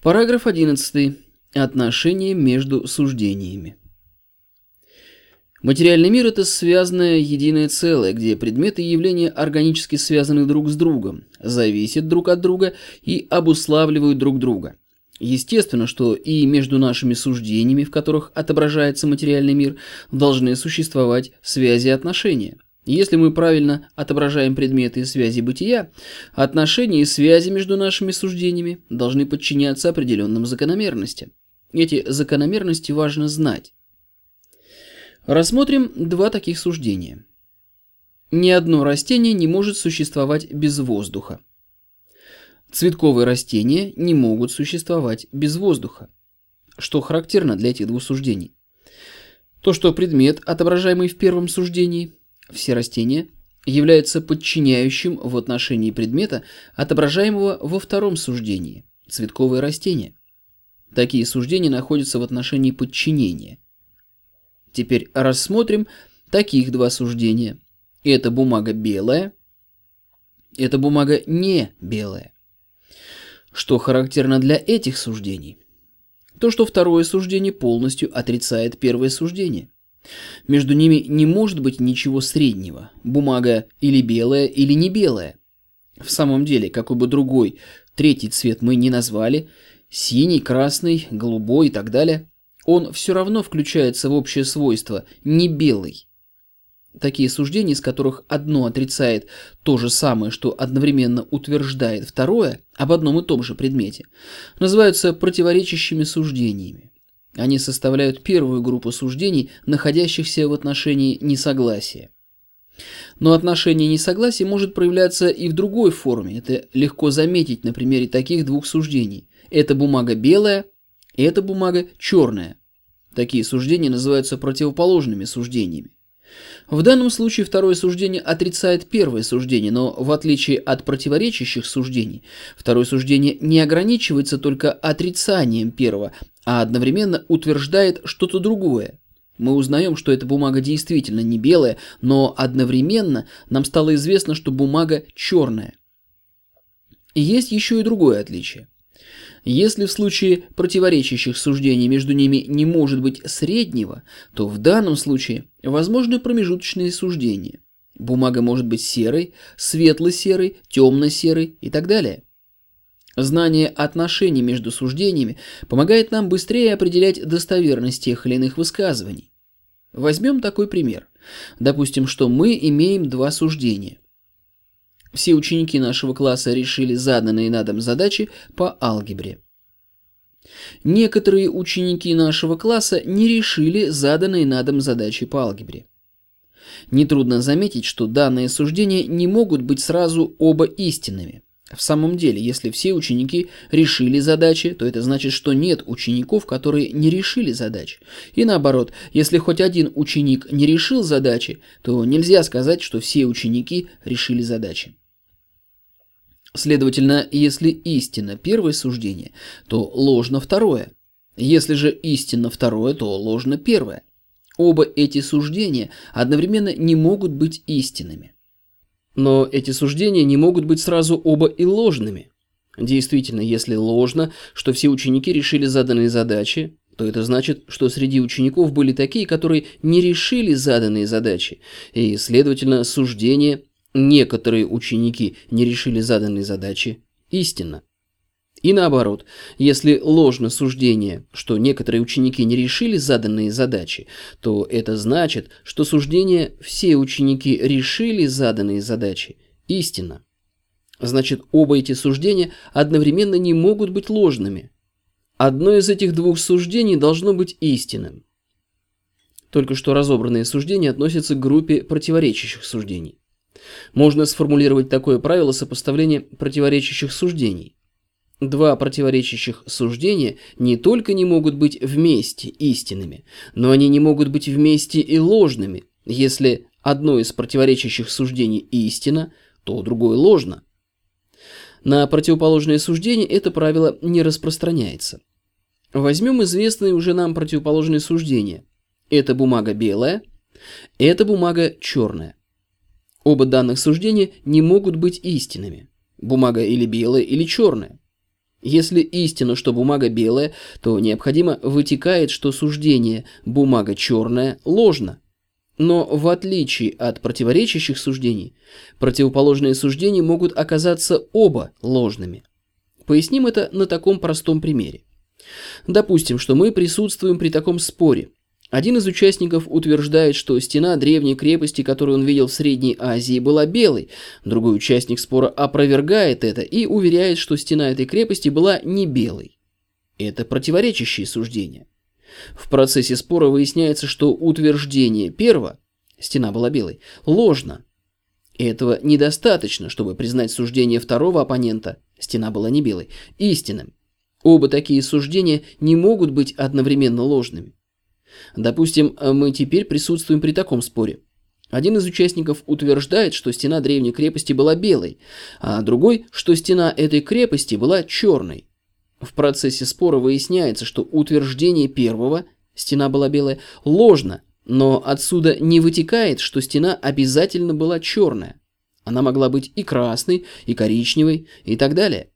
Параграф 11. Отношения между суждениями. Материальный мир – это связанное единое целое, где предметы и явления органически связаны друг с другом, зависят друг от друга и обуславливают друг друга. Естественно, что и между нашими суждениями, в которых отображается материальный мир, должны существовать связи и отношения – если мы правильно отображаем предметы и связи бытия, отношения и связи между нашими суждениями должны подчиняться определенным закономерностям. Эти закономерности важно знать. Рассмотрим два таких суждения. Ни одно растение не может существовать без воздуха. Цветковые растения не могут существовать без воздуха. Что характерно для этих двух суждений? То, что предмет, отображаемый в первом суждении, все растения являются подчиняющим в отношении предмета, отображаемого во втором суждении – цветковые растения. Такие суждения находятся в отношении подчинения. Теперь рассмотрим таких два суждения. Эта бумага белая, эта бумага не белая. Что характерно для этих суждений? То, что второе суждение полностью отрицает первое суждение – между ними не может быть ничего среднего. Бумага или белая, или не белая. В самом деле, какой бы другой третий цвет мы не назвали, синий, красный, голубой и так далее, он все равно включается в общее свойство «не белый». Такие суждения, из которых одно отрицает то же самое, что одновременно утверждает второе об одном и том же предмете, называются противоречащими суждениями. Они составляют первую группу суждений, находящихся в отношении несогласия. Но отношение несогласия может проявляться и в другой форме. Это легко заметить на примере таких двух суждений. Эта бумага белая, эта бумага черная. Такие суждения называются противоположными суждениями. В данном случае второе суждение отрицает первое суждение, но в отличие от противоречащих суждений, второе суждение не ограничивается только отрицанием первого, а одновременно утверждает что-то другое. Мы узнаем, что эта бумага действительно не белая, но одновременно нам стало известно, что бумага черная. И есть еще и другое отличие. Если в случае противоречащих суждений между ними не может быть среднего, то в данном случае возможны промежуточные суждения. Бумага может быть серой, светло-серой, темно-серой и так далее. Знание отношений между суждениями помогает нам быстрее определять достоверность тех или иных высказываний. Возьмем такой пример. Допустим, что мы имеем два суждения. Все ученики нашего класса решили заданные на дом задачи по алгебре. Некоторые ученики нашего класса не решили заданные на дом задачи по алгебре. Нетрудно заметить, что данные суждения не могут быть сразу оба истинными – в самом деле, если все ученики решили задачи, то это значит, что нет учеников, которые не решили задач. И наоборот, если хоть один ученик не решил задачи, то нельзя сказать, что все ученики решили задачи. Следовательно, если истина первое суждение, то ложно второе. Если же истина второе, то ложно первое. Оба эти суждения одновременно не могут быть истинными. Но эти суждения не могут быть сразу оба и ложными. Действительно, если ложно, что все ученики решили заданные задачи, то это значит, что среди учеников были такие, которые не решили заданные задачи, и, следовательно, суждение «некоторые ученики не решили заданные задачи» истинно. И наоборот, если ложно суждение, что некоторые ученики не решили заданные задачи, то это значит, что суждение «все ученики решили заданные задачи» истина. Значит, оба эти суждения одновременно не могут быть ложными. Одно из этих двух суждений должно быть истинным. Только что разобранные суждения относятся к группе противоречащих суждений. Можно сформулировать такое правило сопоставления противоречащих суждений. Два противоречащих суждения не только не могут быть вместе истинными, но они не могут быть вместе и ложными. Если одно из противоречащих суждений истина, то другое ложно. На противоположное суждение это правило не распространяется. Возьмем известные уже нам противоположные суждения. Эта бумага белая, эта бумага черная. Оба данных суждения не могут быть истинными. Бумага или белая, или черная. Если истина, что бумага белая, то необходимо вытекает, что суждение «бумага черная» ложно. Но в отличие от противоречащих суждений, противоположные суждения могут оказаться оба ложными. Поясним это на таком простом примере. Допустим, что мы присутствуем при таком споре. Один из участников утверждает, что стена древней крепости, которую он видел в Средней Азии, была белой. Другой участник спора опровергает это и уверяет, что стена этой крепости была не белой. Это противоречащие суждения. В процессе спора выясняется, что утверждение первого «стена была белой» ложно. Этого недостаточно, чтобы признать суждение второго оппонента «стена была не белой» истинным. Оба такие суждения не могут быть одновременно ложными. Допустим, мы теперь присутствуем при таком споре. Один из участников утверждает, что стена древней крепости была белой, а другой, что стена этой крепости была черной. В процессе спора выясняется, что утверждение первого «стена была белая» ложно, но отсюда не вытекает, что стена обязательно была черная. Она могла быть и красной, и коричневой, и так далее.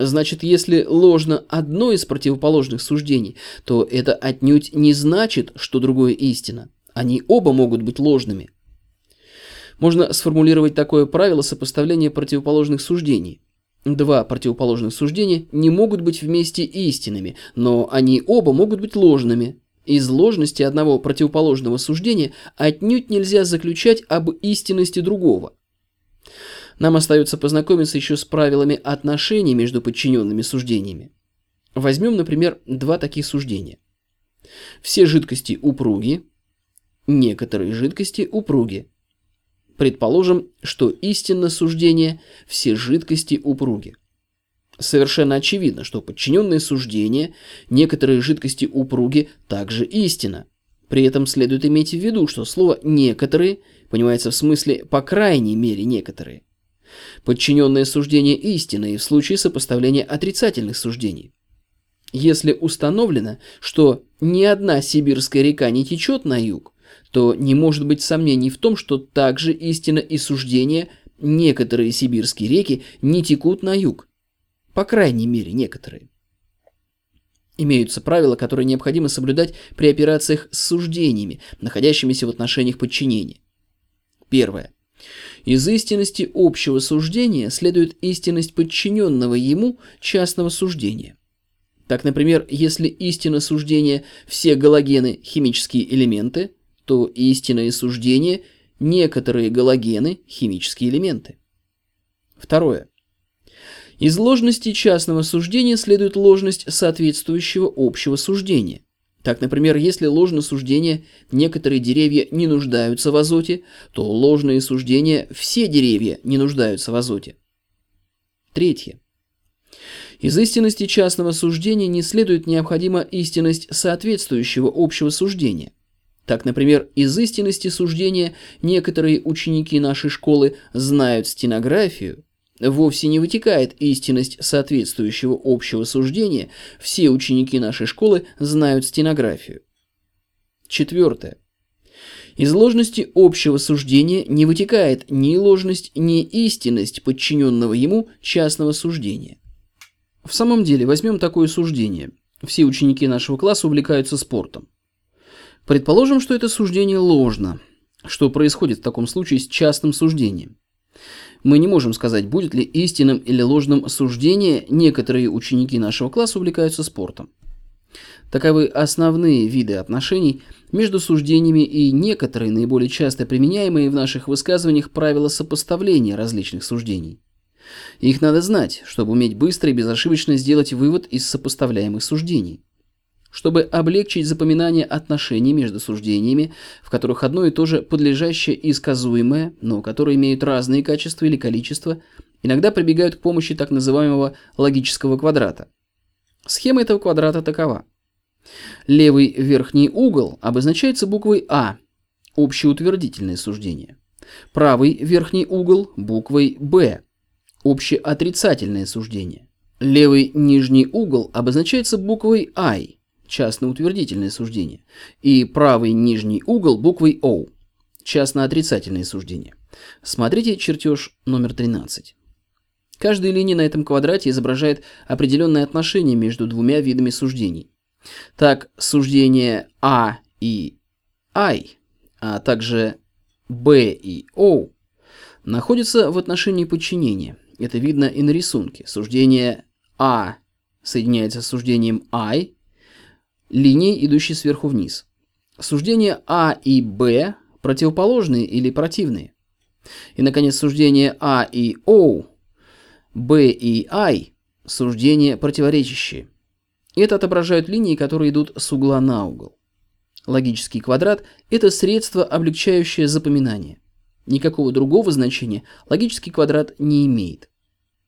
Значит, если ложно одно из противоположных суждений, то это отнюдь не значит, что другое истина. Они оба могут быть ложными. Можно сформулировать такое правило сопоставления противоположных суждений. Два противоположных суждения не могут быть вместе истинными, но они оба могут быть ложными. Из ложности одного противоположного суждения отнюдь нельзя заключать об истинности другого. Нам остается познакомиться еще с правилами отношений между подчиненными суждениями. Возьмем, например, два таких суждения. Все жидкости упруги, некоторые жидкости упруги. Предположим, что истинно суждение «все жидкости упруги». Совершенно очевидно, что подчиненные суждения «некоторые жидкости упруги» также истина. При этом следует иметь в виду, что слово «некоторые» понимается в смысле «по крайней мере некоторые». Подчиненное суждение истины и в случае сопоставления отрицательных суждений. Если установлено, что ни одна сибирская река не течет на юг, то не может быть сомнений в том, что также истина и суждение некоторые сибирские реки не текут на юг. По крайней мере, некоторые. Имеются правила, которые необходимо соблюдать при операциях с суждениями, находящимися в отношениях подчинения. Первое. Из истинности общего суждения следует истинность подчиненного ему частного суждения. Так, например, если истина суждения все галогены – химические элементы, то истинное суждение – некоторые галогены – химические элементы. Второе. Из ложности частного суждения следует ложность соответствующего общего суждения. Так, например, если ложное суждение «некоторые деревья не нуждаются в азоте», то ложное суждение «все деревья не нуждаются в азоте». Третье. Из истинности частного суждения не следует необходима истинность соответствующего общего суждения. Так, например, из истинности суждения некоторые ученики нашей школы знают стенографию, вовсе не вытекает истинность соответствующего общего суждения, все ученики нашей школы знают стенографию. Четвертое. Из ложности общего суждения не вытекает ни ложность, ни истинность подчиненного ему частного суждения. В самом деле, возьмем такое суждение. Все ученики нашего класса увлекаются спортом. Предположим, что это суждение ложно. Что происходит в таком случае с частным суждением? Мы не можем сказать, будет ли истинным или ложным суждение, некоторые ученики нашего класса увлекаются спортом. Таковы основные виды отношений между суждениями и некоторые наиболее часто применяемые в наших высказываниях правила сопоставления различных суждений. Их надо знать, чтобы уметь быстро и безошибочно сделать вывод из сопоставляемых суждений чтобы облегчить запоминание отношений между суждениями, в которых одно и то же подлежащее и сказуемое, но которые имеют разные качества или количество, иногда прибегают к помощи так называемого логического квадрата. Схема этого квадрата такова. Левый верхний угол обозначается буквой А, общеутвердительное суждение. Правый верхний угол буквой Б, общеотрицательное суждение. Левый нижний угол обозначается буквой I, частно-утвердительное суждение, и правый нижний угол буквой O, частно-отрицательное суждение. Смотрите чертеж номер 13. Каждая линия на этом квадрате изображает определенное отношение между двумя видами суждений. Так, суждение А и I, а также B и O находятся в отношении подчинения. Это видно и на рисунке. Суждение А соединяется с суждением I, линией, идущей сверху вниз. Суждения А и Б противоположные или противные. И, наконец, суждения А и О, Б и I – суждения противоречащие. Это отображают линии, которые идут с угла на угол. Логический квадрат – это средство, облегчающее запоминание. Никакого другого значения логический квадрат не имеет.